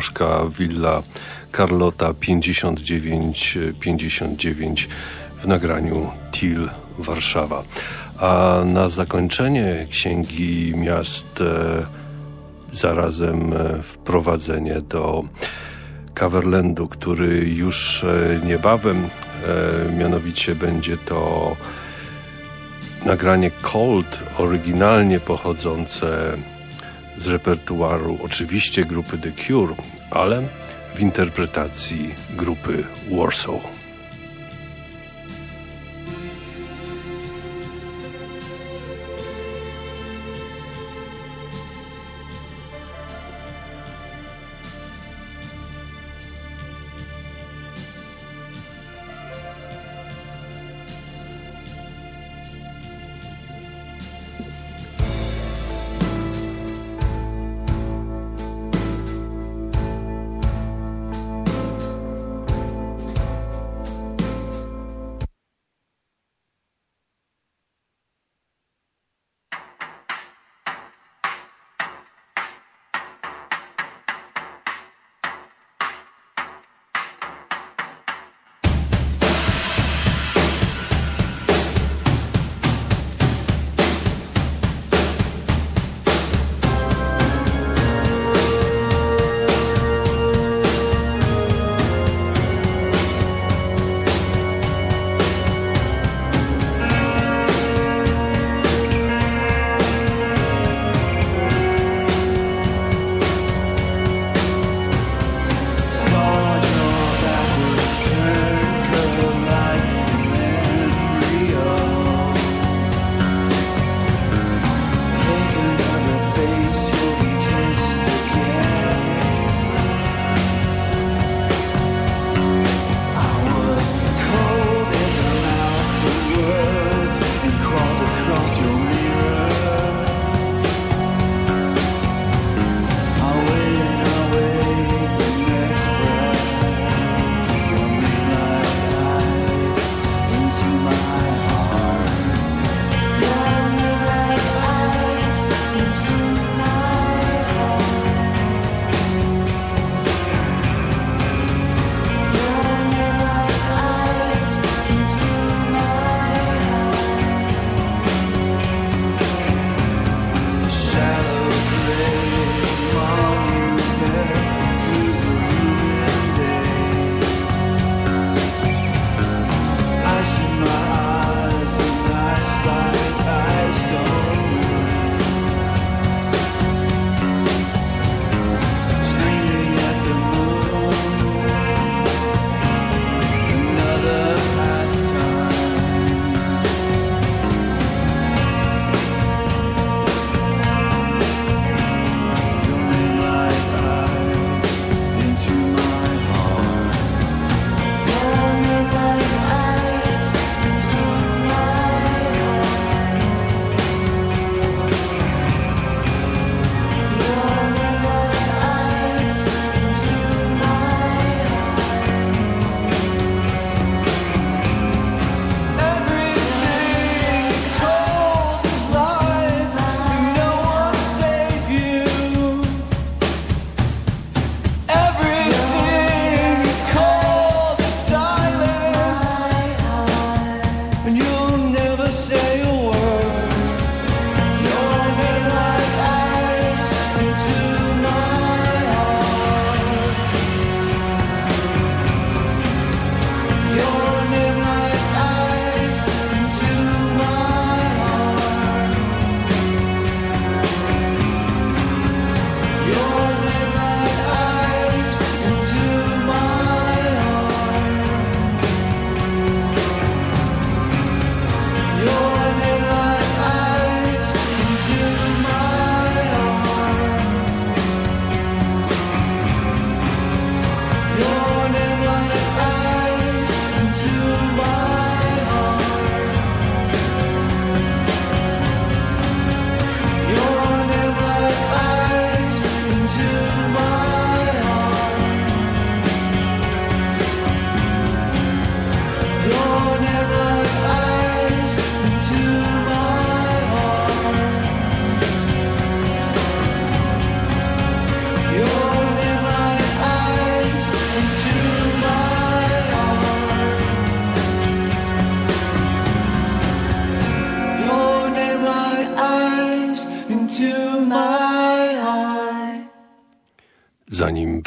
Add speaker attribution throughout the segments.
Speaker 1: Krążka Villa Carlota 5959 w nagraniu Til Warszawa. A na zakończenie Księgi Miast e, zarazem e, wprowadzenie do Coverlandu, który już e, niebawem, mianowicie będzie to nagranie Cold, oryginalnie pochodzące z repertuaru oczywiście grupy The Cure, ale w interpretacji grupy Warsaw.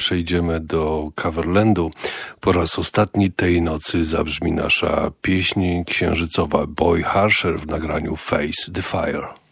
Speaker 1: Przejdziemy do Coverlandu, po raz ostatni tej nocy zabrzmi nasza pieśń księżycowa Boy Harsher w nagraniu Face the Fire.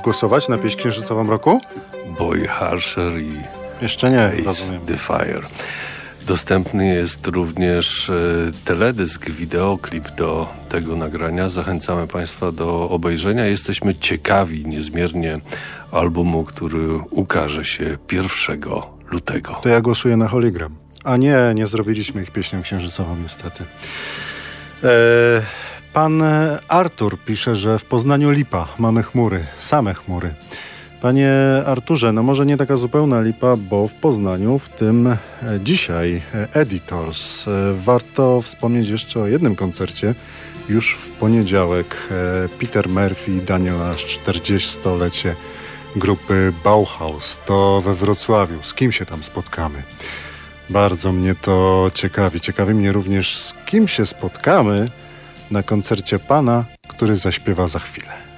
Speaker 2: Już głosować na pieśń księżycową roku?
Speaker 1: Boy Harsher i
Speaker 2: Jeszcze nie,
Speaker 1: Ace
Speaker 2: rozumiem.
Speaker 1: the Fire. Dostępny jest również e, teledysk, wideoklip do tego nagrania. Zachęcamy Państwa do obejrzenia. Jesteśmy ciekawi niezmiernie albumu, który ukaże się 1 lutego.
Speaker 2: To ja głosuję na Hologram. A nie, nie zrobiliśmy ich pieśnią księżycową niestety. E, pan Artur pisze, że w Poznaniu lipa, mamy chmury, same chmury. Panie Arturze, no może nie taka zupełna lipa, bo w Poznaniu, w tym e, dzisiaj e, Editors. E, Warto wspomnieć jeszcze o jednym koncercie. Już w poniedziałek e, Peter Murphy i Daniela 40-lecie grupy Bauhaus. To we Wrocławiu. Z kim się tam spotkamy? Bardzo mnie to ciekawi. Ciekawi mnie również, z kim się spotkamy na koncercie pana, który zaśpiewa za chwilę.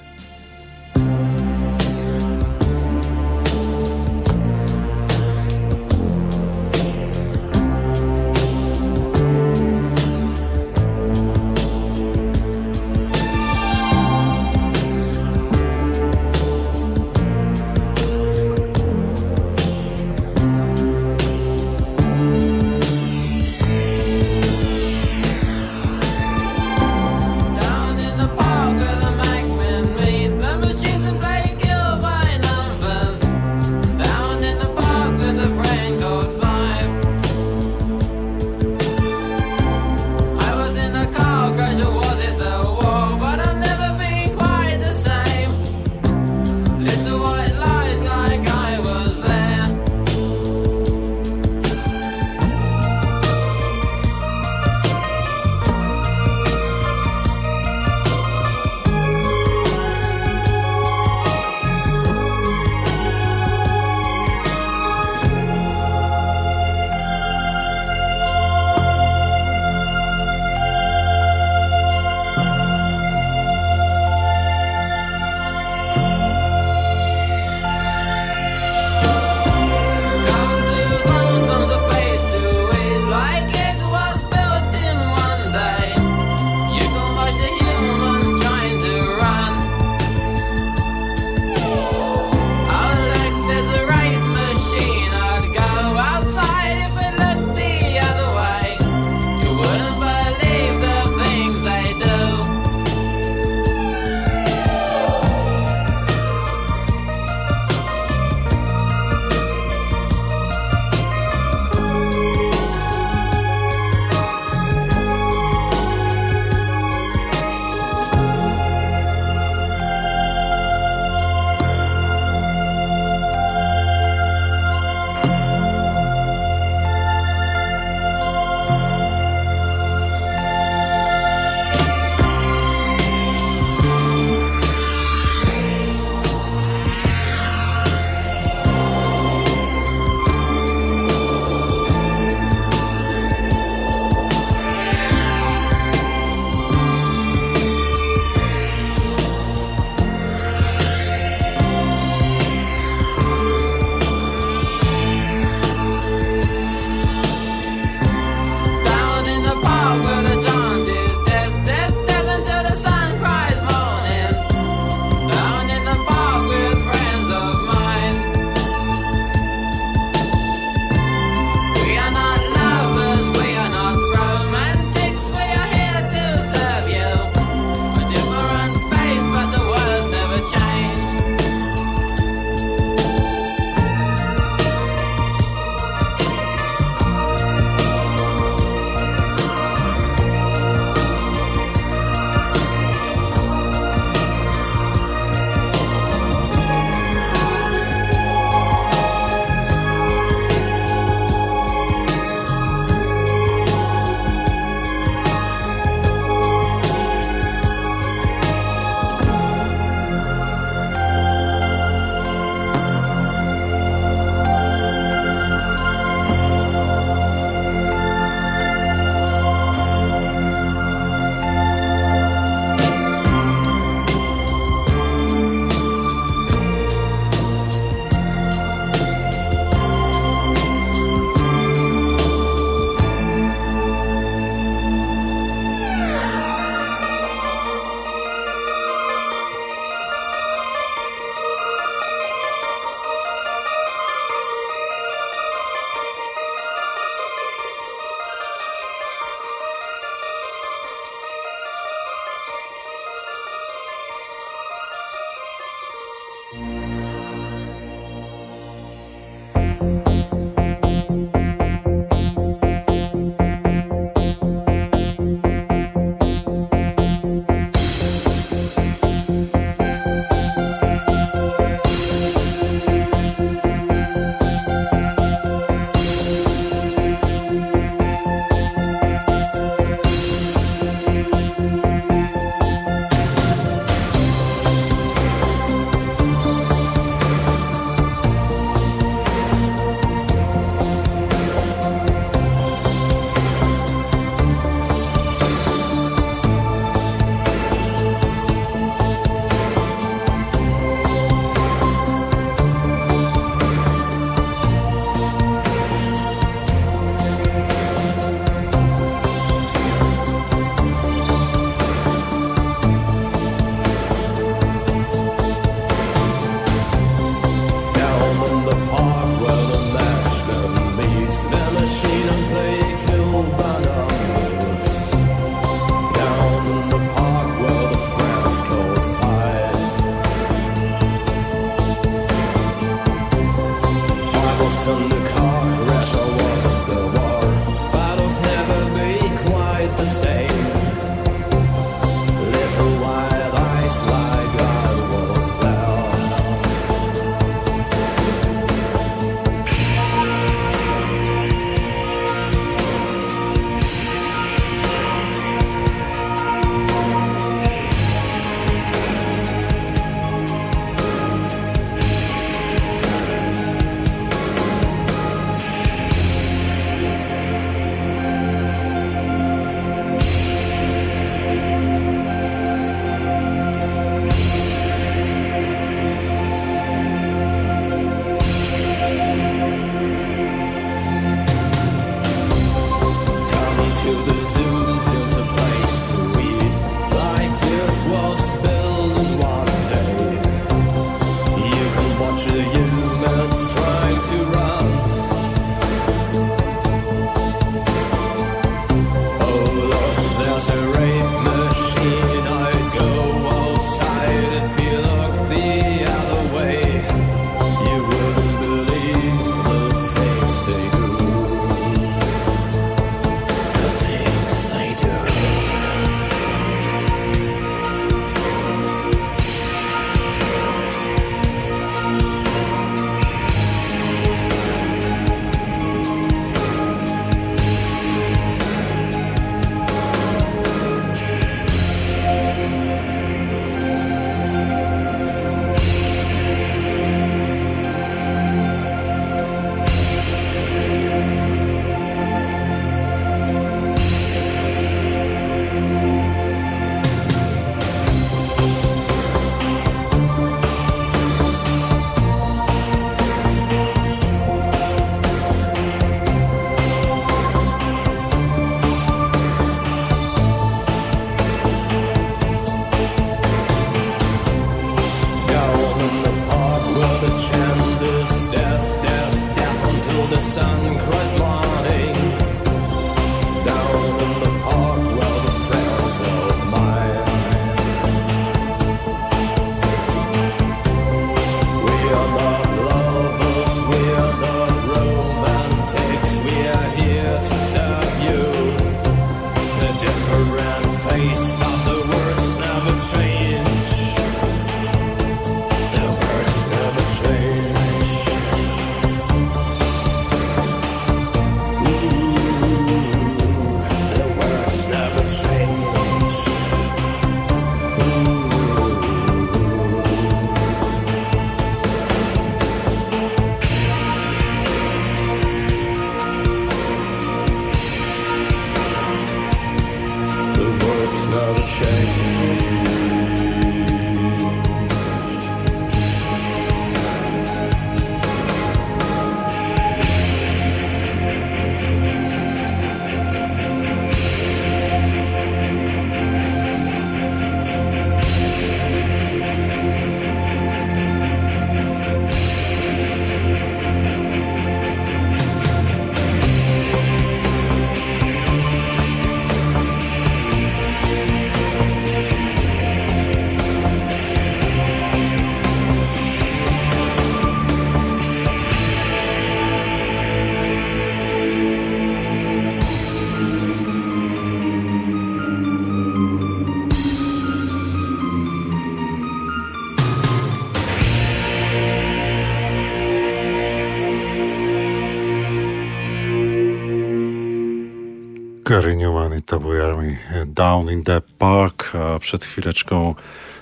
Speaker 2: Gary Newman i Tabu Army Down in the Park, a przed chwileczką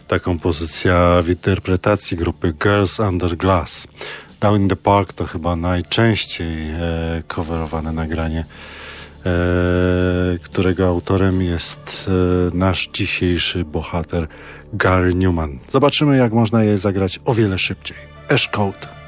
Speaker 2: ta kompozycja w interpretacji grupy Girls Under Glass. Down in the Park to chyba najczęściej e, coverowane nagranie, e, którego autorem jest e, nasz dzisiejszy bohater Gary Newman. Zobaczymy, jak można je zagrać o wiele szybciej. Ash Code.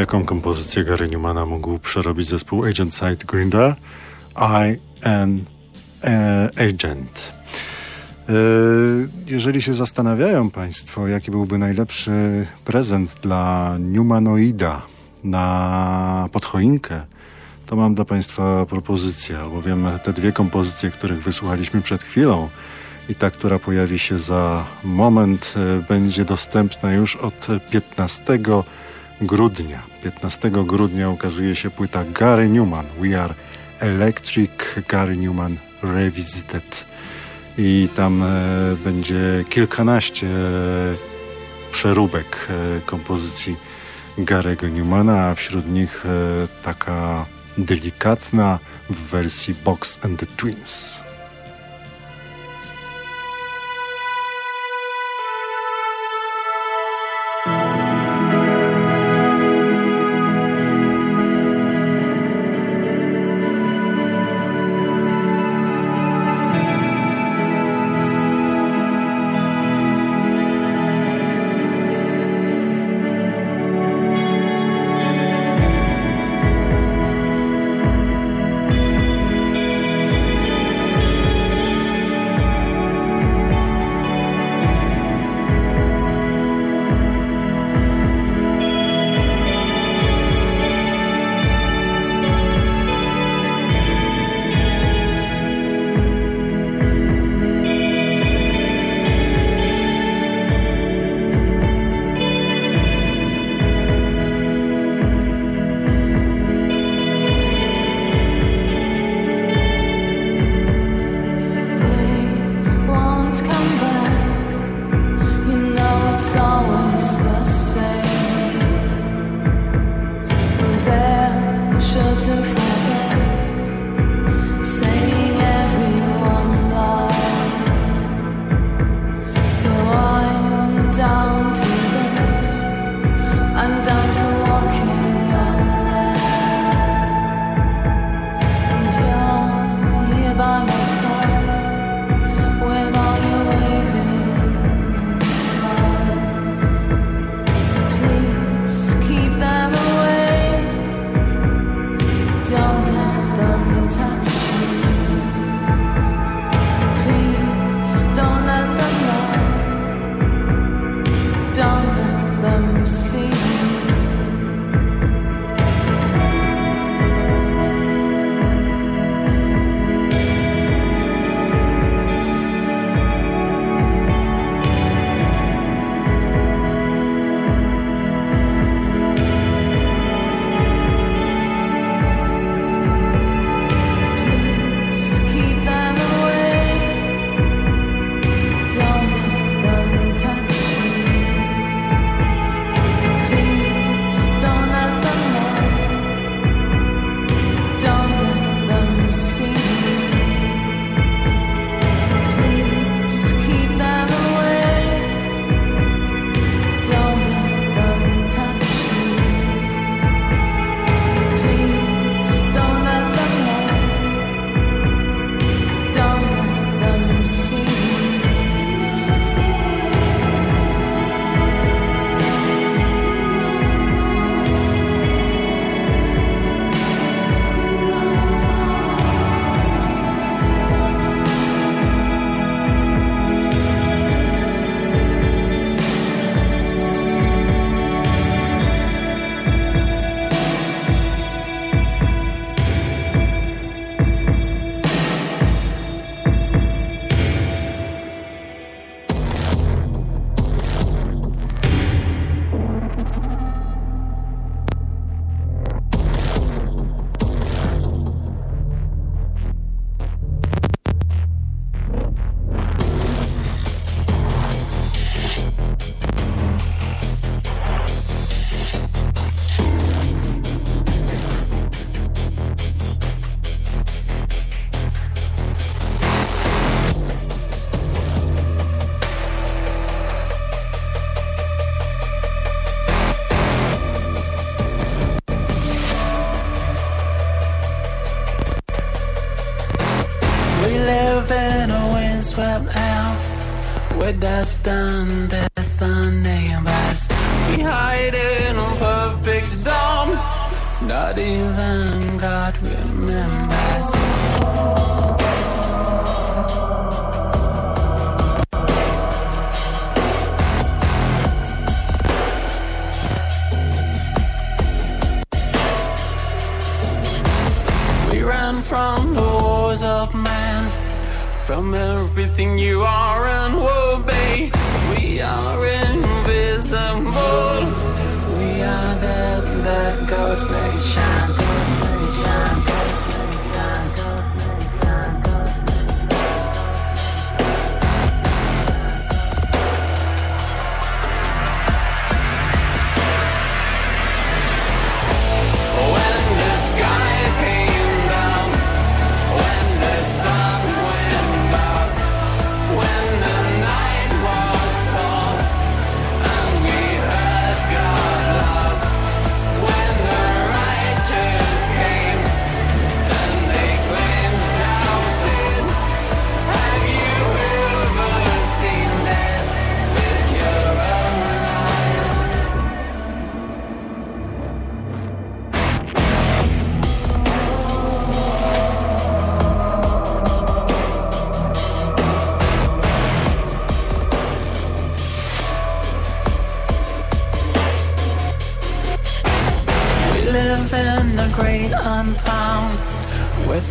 Speaker 2: Jaką kompozycję Gary Newmana mógł przerobić zespół Agent Side Grinder? I and e, Agent. E, jeżeli się zastanawiają Państwo, jaki byłby najlepszy prezent dla Newmanoida na podchoinkę, to mam dla Państwa propozycję, albowiem te dwie kompozycje, których wysłuchaliśmy przed chwilą i ta, która pojawi się za moment, e, będzie dostępna już od 15 grudnia. 15 grudnia ukazuje się płyta Gary Newman. We are Electric Gary Newman Revisited. I tam e, będzie kilkanaście e, przeróbek e, kompozycji Garego Newmana, a wśród nich taka delikatna w wersji Box and the Twins.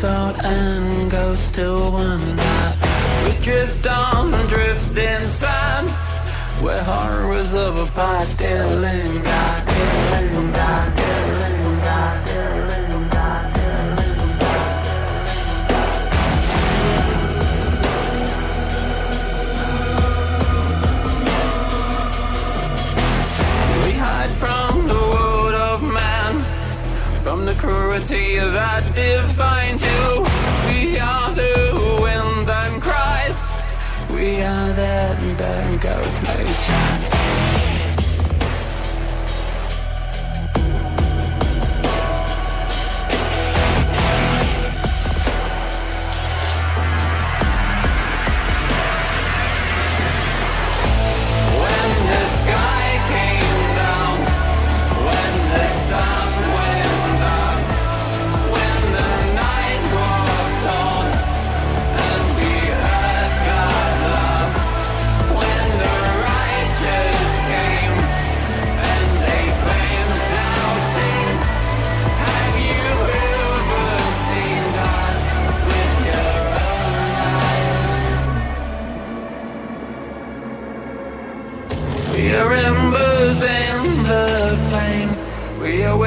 Speaker 3: Without end goes to wonder. We drift on drifting sand, where horrors of a past still linger. The cruelty that defines you. We are the wind and Christ. We are that that ghost nation.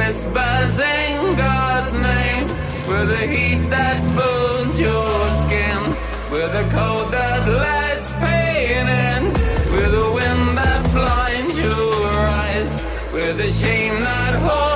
Speaker 3: Whispers in God's name. We're the heat that burns your skin. We're the cold that lets pain in. We're the wind that blinds your eyes. We're the shame that haunts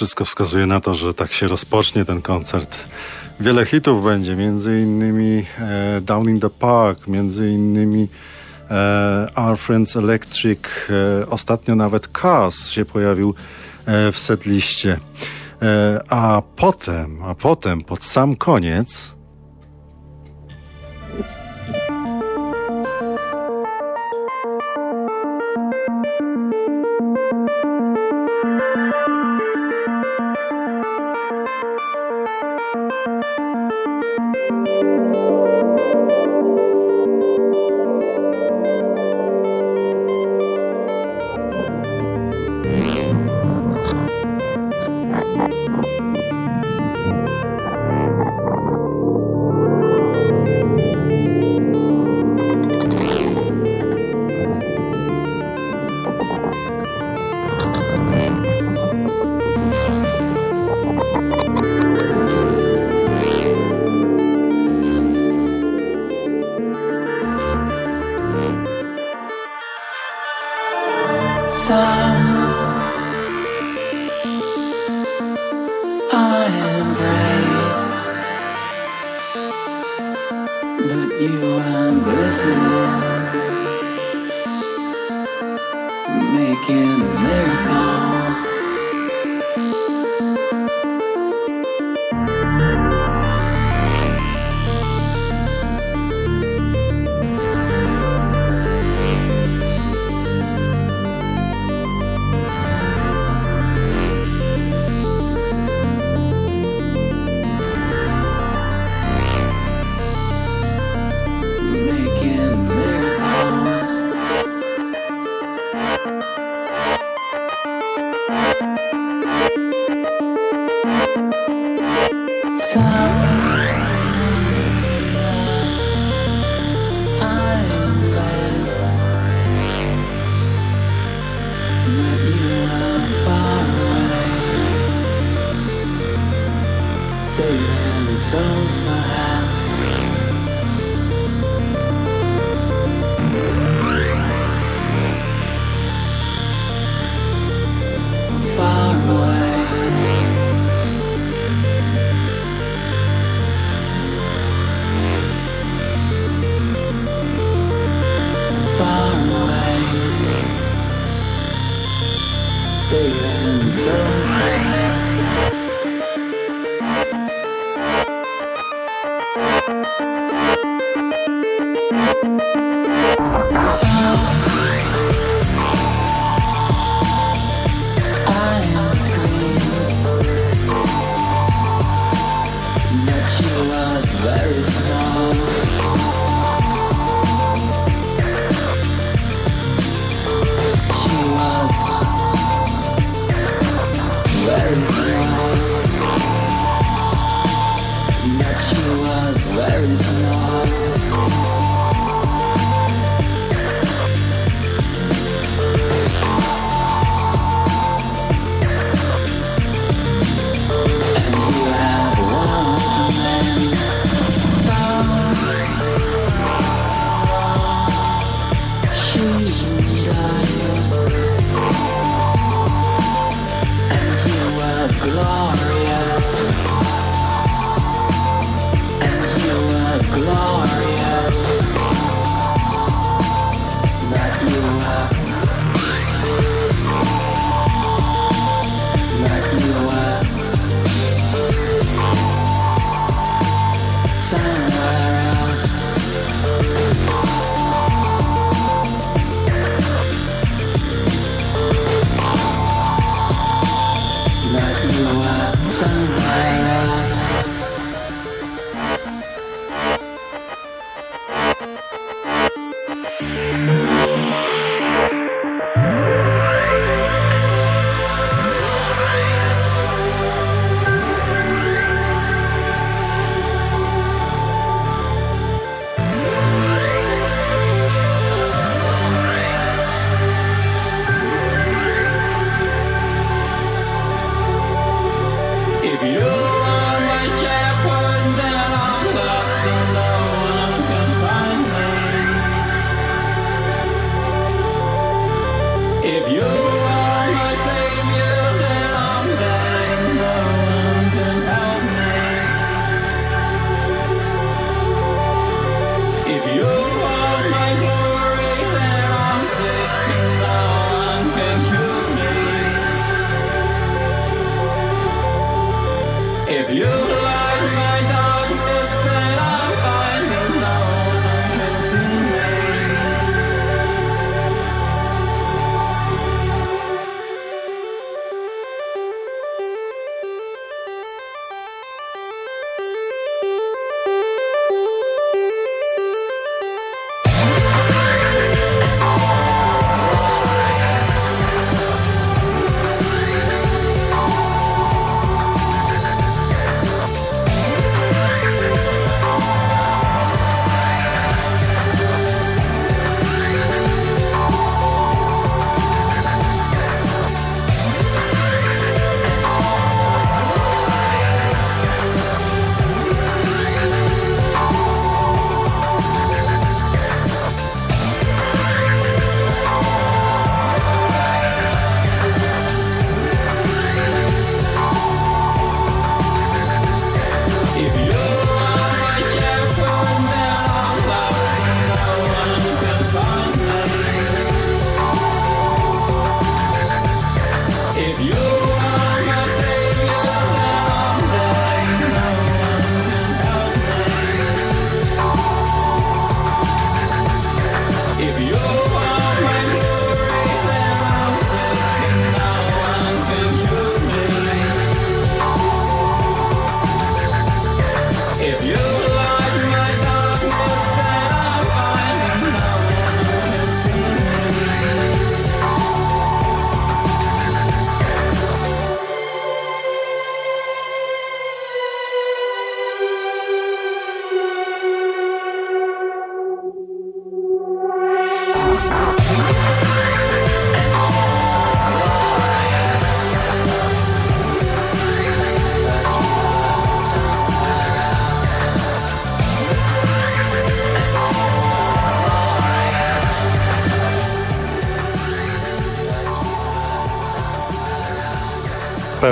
Speaker 2: Wszystko wskazuje na to, że tak się rozpocznie ten koncert. Wiele hitów będzie, między innymi e, Down in the Park, między innymi e, Our Friends Electric, e, ostatnio nawet Cars się pojawił e, w setliście. E, a potem, a potem, pod sam koniec,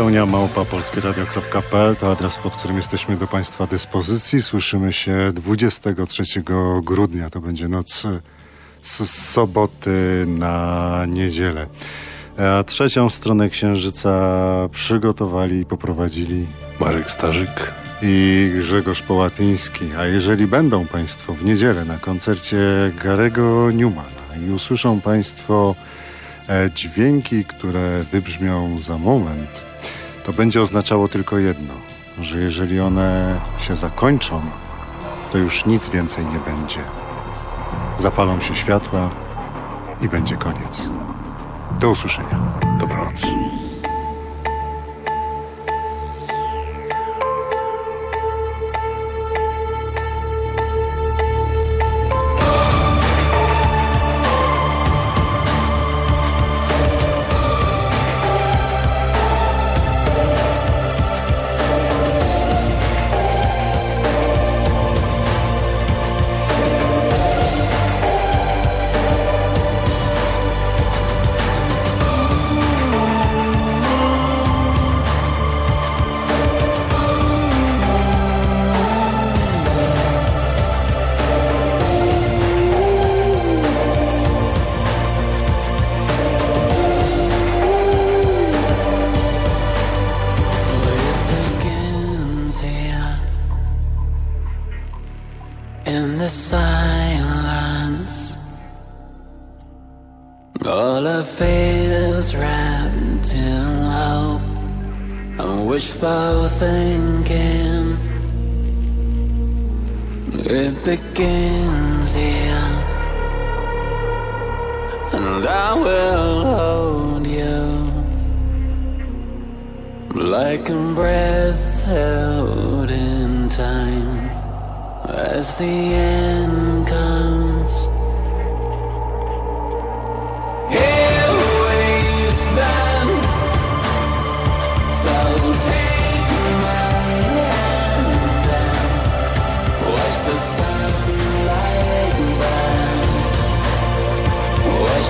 Speaker 2: Pełnia małpa polskieradio.pl to adres, pod którym jesteśmy do Państwa dyspozycji. Słyszymy się 23 grudnia. To będzie noc z soboty na niedzielę. A trzecią stronę Księżyca przygotowali i poprowadzili
Speaker 1: Marek Starzyk
Speaker 2: i Grzegorz Połatyński. A jeżeli będą Państwo w niedzielę na koncercie Garego Newmana i usłyszą Państwo e, dźwięki, które wybrzmią za moment, to będzie oznaczało tylko jedno, że jeżeli one się zakończą, to już nic więcej nie będzie. Zapalą się światła i będzie koniec. Do usłyszenia.
Speaker 1: Dobranoc.
Speaker 3: wishful thinking. It begins here, and I will hold you like a breath held in time as the end comes.